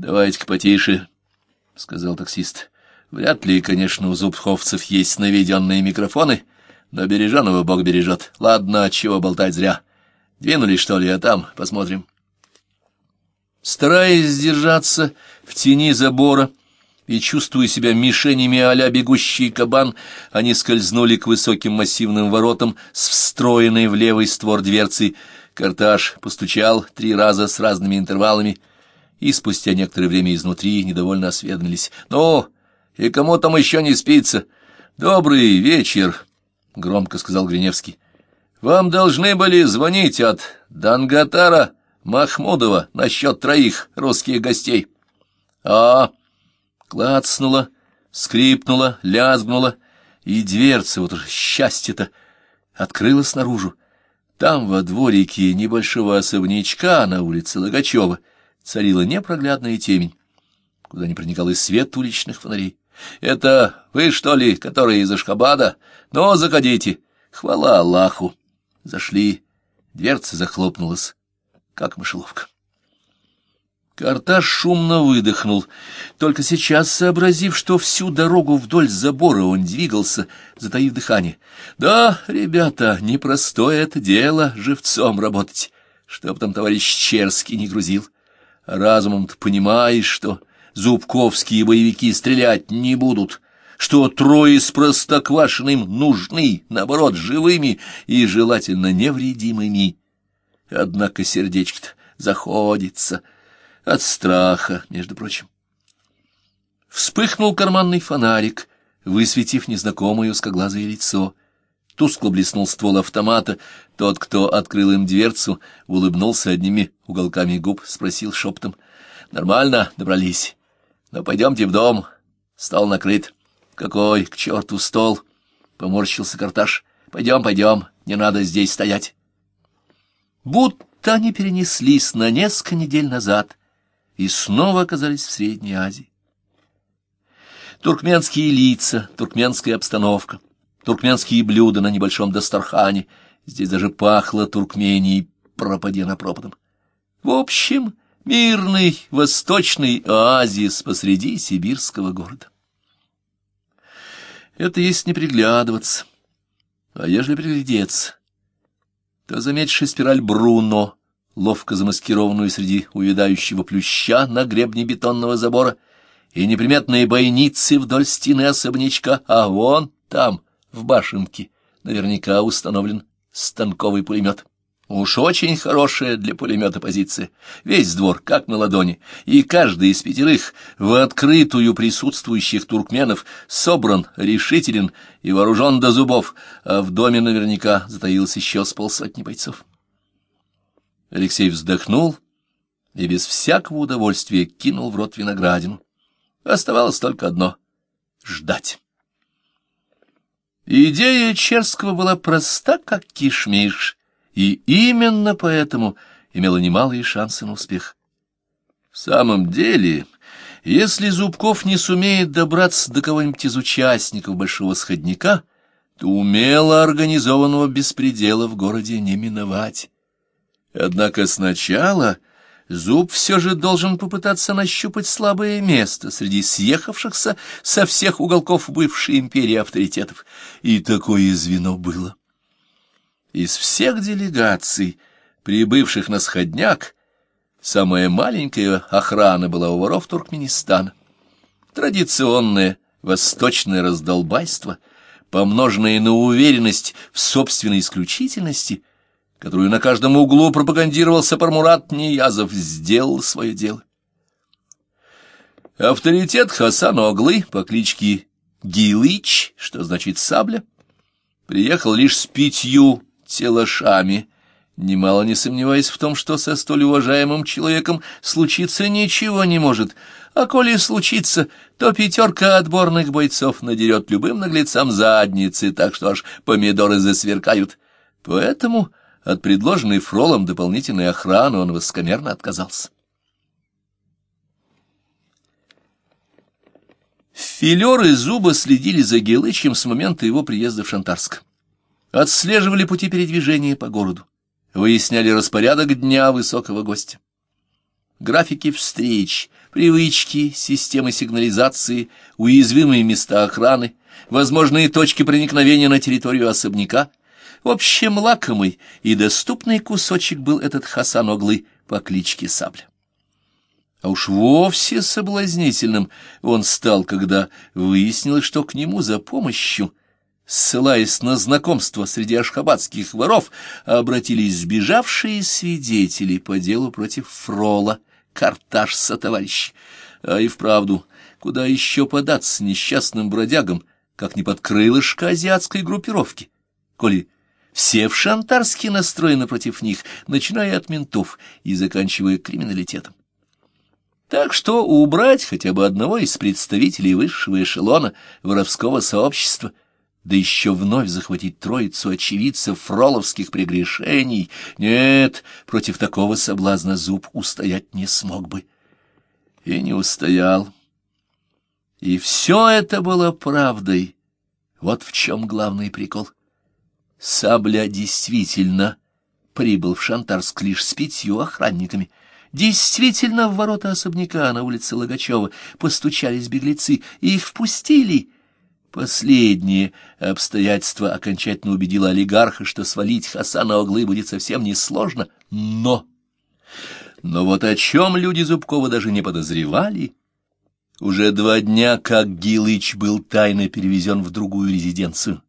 Давайте-ка потише, — сказал таксист. Вряд ли, конечно, у зубховцев есть наведенные микрофоны, но береженого Бог бережет. Ладно, чего болтать зря. Двинулись, что ли, а там посмотрим. Стараясь сдержаться в тени забора и чувствуя себя мишенями а бегущий кабан, они скользнули к высоким массивным воротам с встроенной в левый створ дверцей. Карташ постучал три раза с разными интервалами, и спустя некоторое время изнутри недовольно осведомились. «Ну, и кому там еще не спится? Добрый вечер!» — громко сказал Гриневский. «Вам должны были звонить от Дангатара Махмудова насчет троих русских гостей». «А...» — клацнула, скрипнула, лязгнула, и дверца, вот уж счастье-то, открылась наружу. Там, во дворике небольшого особнячка на улице Логачева, царила непроглядная темень, куда не проникал и свет уличных фонарей. «Это вы, что ли, которые из Ашхабада? Ну, заходите! Хвала Аллаху!» Зашли, дверца захлопнулась, как мышеловка. Карташ шумно выдохнул, только сейчас сообразив, что всю дорогу вдоль забора он двигался, затаив дыхание. «Да, ребята, непростое это дело живцом работать, чтоб там товарищ Черский не грузил» разумом-то понимаешь, что зубковские боевики стрелять не будут, что трое с простоквашиным нужны, наоборот, живыми и желательно невредимыми. Однако сердечко-то заходится от страха, между прочим. Вспыхнул карманный фонарик, высветив незнакомое узкоглазое лицо. Тускло блеснул ствол автомата. Тот, кто открыл им дверцу, улыбнулся одними уголками губ, спросил шептом. — Нормально добрались. Но пойдемте в дом. Стол накрыт. — Какой к черту стол? — поморщился Карташ. — Пойдем, пойдем. Не надо здесь стоять. Будто они перенеслись на несколько недель назад и снова оказались в Средней Азии. Туркменские лица, туркменская обстановка — туркменские блюда на небольшом дастархане. Здесь даже пахло Туркменией, пропади на пропадом. В общем, мирный восточный оазис посреди сибирского города. Это есть не приглядываться, а ежели приглядеться, то заметишь спираль Бруно, ловко замаскированную среди увядающего плюща на гребне бетонного забора, и неприметные бойницы вдоль стены особнячка, а вон там — в башенке наверняка установлен станковый пулемет. Уж очень хорошая для пулемета позиция. Весь двор как на ладони, и каждый из пятерых в открытую присутствующих туркменов собран, решителен и вооружен до зубов, а в доме наверняка затаилось еще с полсотни бойцов. Алексей вздохнул и без всякого удовольствия кинул в рот виноградину. Оставалось только одно — ждать. Идея Черского была проста, как кишмиш, и именно поэтому имела немалые шансы на успех. В самом деле, если Зубков не сумеет добраться до кого-нибудь из участников Большого Сходника, то умело организованного беспредела в городе не миновать. Однако сначала Зуб все же должен попытаться нащупать слабое место среди съехавшихся со всех уголков бывшей империи авторитетов. И такое звено было. Из всех делегаций, прибывших на сходняк, самая маленькая охрана была у воров Туркменистана. Традиционное восточное раздолбайство, помноженное на уверенность в собственной исключительности — которую на каждом углу пропагандировал Сапармурат Ниязов, сделал свое дело. Авторитет Хасан Оглы по кличке Гилыч, что значит сабля, приехал лишь с пятью телошами, немало не сомневаясь в том, что со столь уважаемым человеком случиться ничего не может, а коли случится, то пятерка отборных бойцов надерет любым наглецам задницы, так что аж помидоры засверкают. Поэтому от предложенной Фролом дополнительной охраны он воскомерно отказался. Филеры зуба следили за Гелычем с момента его приезда в Шантарск. Отслеживали пути передвижения по городу, выясняли распорядок дня высокого гостя. графики встреч, привычки, системы сигнализации, уязвимые места охраны, возможные точки проникновения на территорию особняка. В общем, лакомый и доступный кусочек был этот Хасан Оглы по кличке Сабля. А уж вовсе соблазнительным он стал, когда выяснилось, что к нему за помощью, ссылаясь на знакомство среди ашхабадских воров, обратились сбежавшие свидетели по делу против Фрола, Карташса товарищ. А и вправду, куда еще податься несчастным бродягам, как не под крылышко азиатской группировки, коли все в Шантарске настроены против них, начиная от ментов и заканчивая криминалитетом. Так что убрать хотя бы одного из представителей высшего эшелона воровского сообщества, да еще вновь захватить троицу очевидцев фроловских прегрешений, нет, против такого соблазна зуб устоять не смог бы. И не устоял. И все это было правдой. Вот в чем главный прикол. Сабля действительно прибыл в Шантарск лишь с пятью охранниками — Действительно, в ворота особняка на улице Логачева постучались беглецы, и их впустили. Последнее обстоятельство окончательно убедило олигарха, что свалить Хасана Оглы будет совсем несложно, но... Но вот о чем люди Зубкова даже не подозревали. Уже два дня, как Гилыч был тайно перевезен в другую резиденцию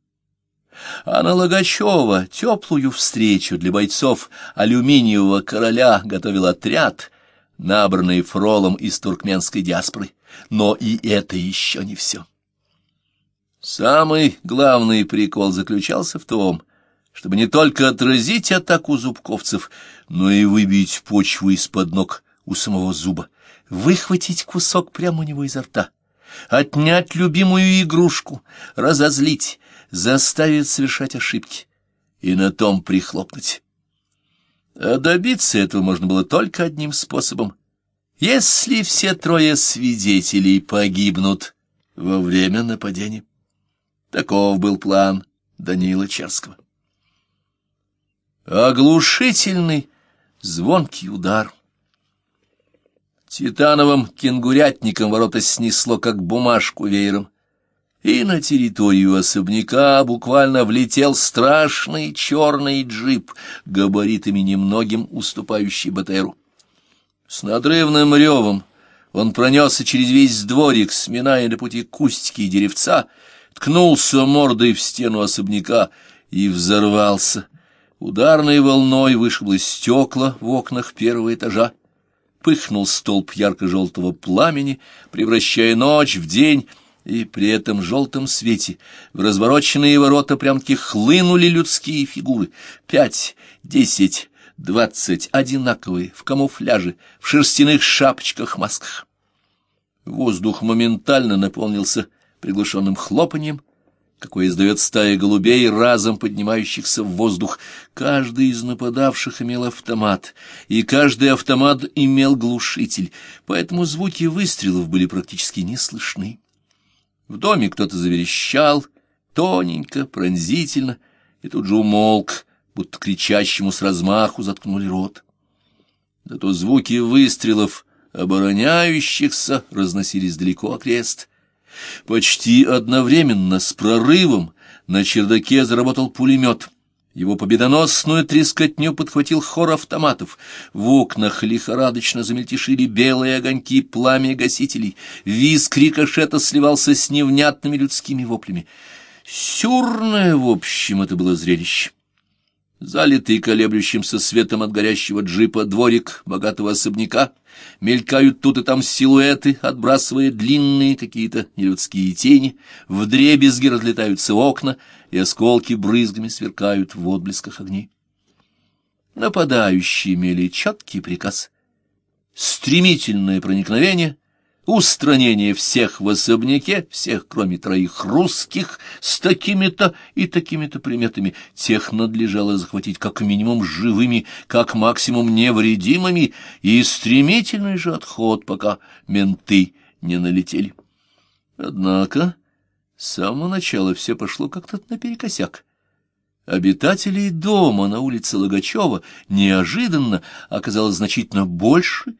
а на Логачева теплую встречу для бойцов алюминиевого короля готовил отряд, набранный фролом из туркменской диаспоры. Но и это еще не все. Самый главный прикол заключался в том, чтобы не только отразить атаку зубковцев, но и выбить почву из-под ног у самого зуба, выхватить кусок прямо у него изо рта, отнять любимую игрушку, разозлить, заставит совершать ошибки и на том прихлопнуть. А добиться этого можно было только одним способом. Если все трое свидетелей погибнут во время нападения. Таков был план Данила Черского. Оглушительный, звонкий удар. Титановым кенгурятником ворота снесло, как бумажку веером и на территорию особняка буквально влетел страшный черный джип, габаритами немногим уступающий БТРу. С надрывным ревом он пронесся через весь дворик, сминая на пути кустики и деревца, ткнулся мордой в стену особняка и взорвался. Ударной волной вышибло стекла в окнах первого этажа, пыхнул столб ярко-желтого пламени, превращая ночь в день, и при этом желтом свете в развороченные ворота прям-таки хлынули людские фигуры. Пять, десять, двадцать, одинаковые, в камуфляже, в шерстяных шапочках-масках. Воздух моментально наполнился приглушенным хлопаньем, какое издает стая голубей, разом поднимающихся в воздух. Каждый из нападавших имел автомат, и каждый автомат имел глушитель, поэтому звуки выстрелов были практически не слышны. В доме кто-то заверещал, тоненько, пронзительно, и тут же умолк, будто кричащему с размаху заткнули рот. Да то звуки выстрелов обороняющихся разносились далеко окрест. Почти одновременно с прорывом на чердаке заработал пулемет — его победоносную трескотню подхватил хор автоматов. В окнах лихорадочно замельтешили белые огоньки пламя гасителей. Визг рикошета сливался с невнятными людскими воплями. Сюрное, в общем, это было зрелище. Залитый колеблющимся светом от горящего джипа дворик богатого особняка, мелькают тут и там силуэты, отбрасывая длинные какие-то нелюдские тени, вдребезги разлетаются окна, и осколки брызгами сверкают в отблесках огней. Нападающие имели четкий приказ. Стремительное проникновение устранение всех в особняке, всех, кроме троих русских, с такими-то и такими-то приметами, тех надлежало захватить как минимум живыми, как максимум невредимыми, и стремительный же отход, пока менты не налетели. Однако с самого начала все пошло как-то наперекосяк. Обитателей дома на улице Логачева неожиданно оказалось значительно больше,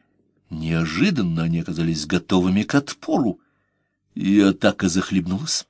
Неожиданно они оказались готовыми к отпору, и атака захлебнулась.